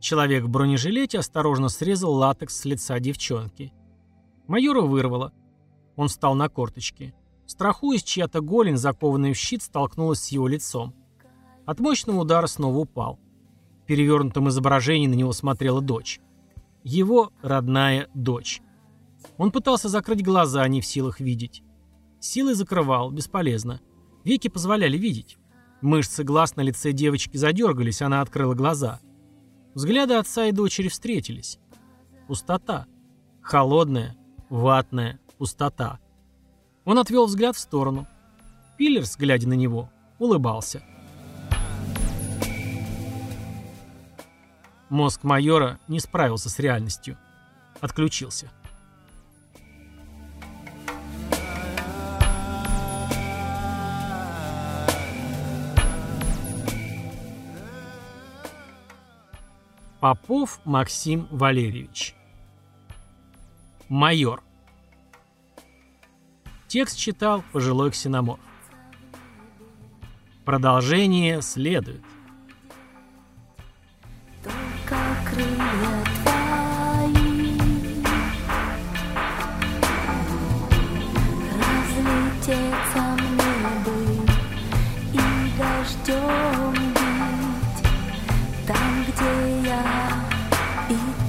Человек в бронежилете осторожно срезал латекс с лица девчонки. Майора вырвало. Он встал на корточки. Страхуясь, чья-то голень, закованная в щит, столкнулась с его лицом. От мощного удара снова упал. В перевернутом изображении на него смотрела дочь. Его родная дочь. Он пытался закрыть глаза, не в силах видеть. Силой закрывал, бесполезно. Веки позволяли видеть. Мышцы глаз на лице девочки задергались, она открыла глаза. Взгляды отца и дочери встретились. Пустота. Холодная, ватная пустота. Он отвел взгляд в сторону. Пиллерс, глядя на него, улыбался. Мозг майора не справился с реальностью. Отключился. Попов Максим Валерьевич. Майор. Текст читал пожилой ксеноморф. Продолжение следует. Только крылья твои Разлететься мне бы И дождем 天涯一